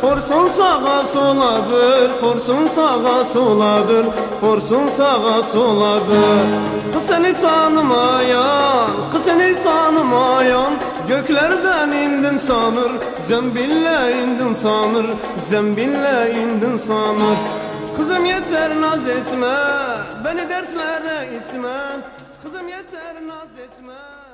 Korsun sağa soladır, korsun sağa soladır, korsun sağa soladır. Kız seni tanımayan Göklerden indin sanır Zembille indin sanır Zembille indin sanır. Kızım yeter naz etme Beni dertlere itme. Kızım yeter naz etme